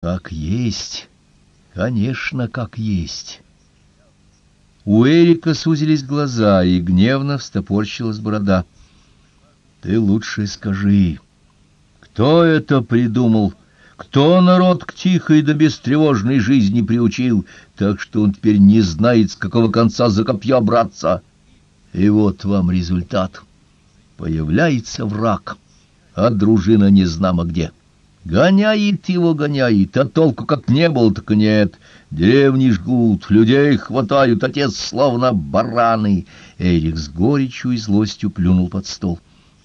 Как есть, конечно, как есть. У Эрика сузились глаза, и гневно встопорщилась борода. Ты лучше скажи, кто это придумал? Кто народ к тихой да бестревожной жизни приучил, так что он теперь не знает, с какого конца за копье браться? И вот вам результат. Появляется враг, а дружина не знамо где. Гоняет его, гоняет, а толку как не было, так нет. Деревни жгут, людей хватают, отец словно бараны. Эрик с горечью и злостью плюнул под стол.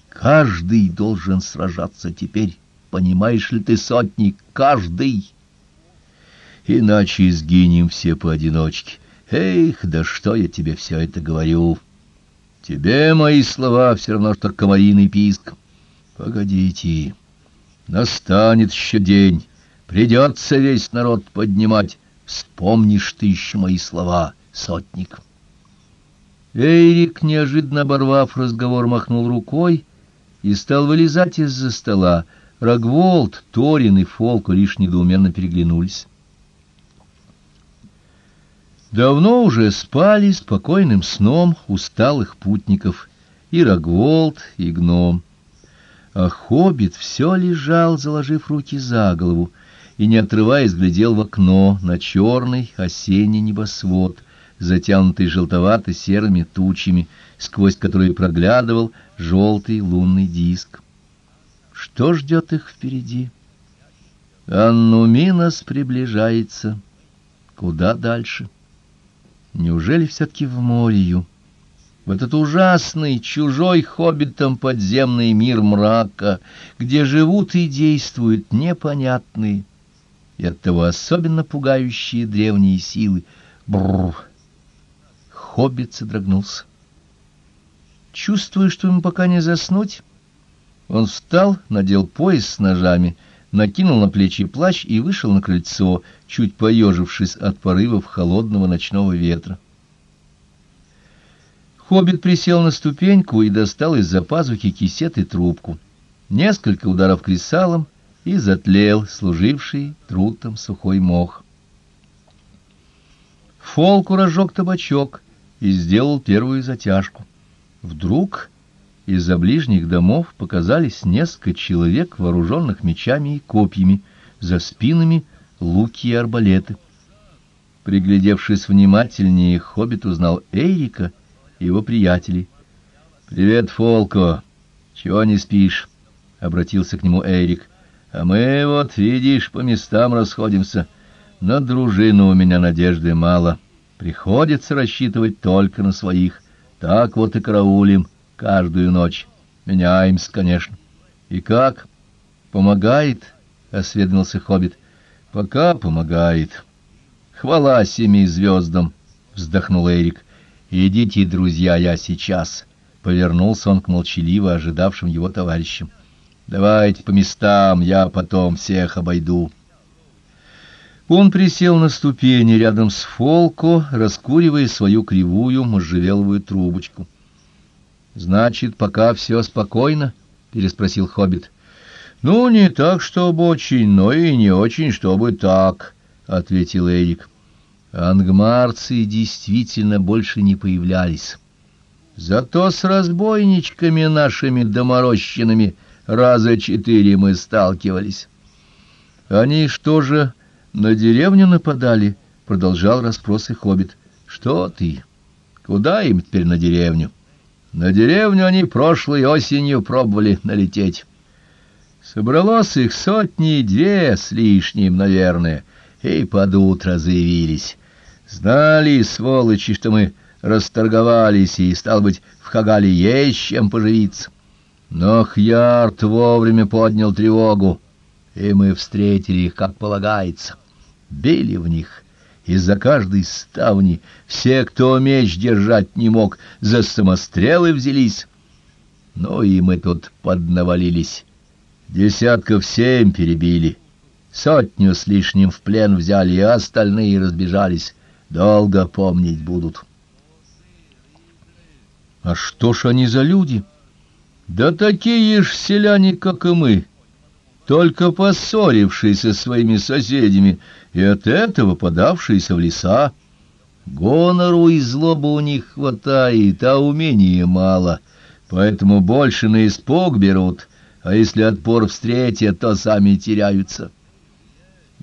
Каждый должен сражаться теперь, понимаешь ли ты, сотник, каждый. Иначе сгинем все поодиночке. Эх, да что я тебе все это говорю? Тебе мои слова все равно, что комариный писк. Погодите, настанет еще день, придется весь народ поднимать. Вспомнишь ты еще мои слова, сотник. Эйрик, неожиданно оборвав разговор, махнул рукой и стал вылезать из-за стола. Рогволд, Торин и Фолку лишь недоуменно переглянулись. Давно уже спали спокойным сном усталых путников и Рогволд, и гном. А хоббит все лежал, заложив руки за голову, и, не отрываясь, глядел в окно на черный осенний небосвод, затянутый желтовато-серыми тучами, сквозь которые проглядывал желтый лунный диск. Что ждет их впереди? Аннуминос приближается. Куда дальше? Неужели все-таки в морю? В этот ужасный, чужой хоббитам подземный мир мрака, где живут и действуют непонятные и оттого особенно пугающие древние силы. Бррр! Хоббит содрогнулся. Чувствуя, что ему пока не заснуть, он встал, надел пояс с ножами, накинул на плечи плащ и вышел на крыльцо, чуть поежившись от порывов холодного ночного ветра. Хоббит присел на ступеньку и достал из-за пазухи кисет и трубку. Несколько ударов кресалом, и затлел служивший трутом сухой мох. Фолку разжег табачок и сделал первую затяжку. Вдруг из-за ближних домов показались несколько человек, вооруженных мечами и копьями, за спинами луки и арбалеты. Приглядевшись внимательнее, хоббит узнал Эйрика его приятелей. «Привет, Фолко! Чего не спишь?» — обратился к нему Эйрик. «А мы вот, видишь, по местам расходимся. На дружину у меня надежды мало. Приходится рассчитывать только на своих. Так вот и караулим» каждую ночь. Меняемся, конечно. И как? Помогает? осведомился хоббит. Пока помогает. Хвала семи звездам, вздохнул Эрик. Идите, друзья, я сейчас. Повернулся он к молчаливо ожидавшим его товарищам. Давайте по местам, я потом всех обойду. Он присел на ступени рядом с Фолко, раскуривая свою кривую можжевеловую трубочку. Значит, пока все спокойно? переспросил хоббит. Ну, не так, чтобы очень, но и не очень, чтобы так, ответил Эрик. Ангмарцы действительно больше не появлялись. Зато с разбойничками нашими доморощенными раза четыре мы сталкивались. Они что же на деревню нападали? продолжал расспросы хоббит. Что ты? Куда им теперь на деревню? На деревню они прошлой осенью пробовали налететь. Собралось их сотни две с лишним, наверное, и под утро заявились. Знали, сволочи, что мы расторговались, и, стал быть, в Хагале есть чем поживиться. Но Хьярд вовремя поднял тревогу, и мы встретили их, как полагается. Били в них, из-за каждой ставни все, кто меч держать не мог, за самострелы взялись. Ну и мы тут поднавалились. Десятков семь перебили. Сотню с лишним в плен взяли, а остальные разбежались. Долго помнить будут. А что ж они за люди? Да такие ж селяне, как и мы. только поссорившие со своими соседями и от этого подавшиеся в леса. Гонору и злобы у них хватает, а умения мало, поэтому больше на испуг берут, а если отпор встретят, то сами теряются.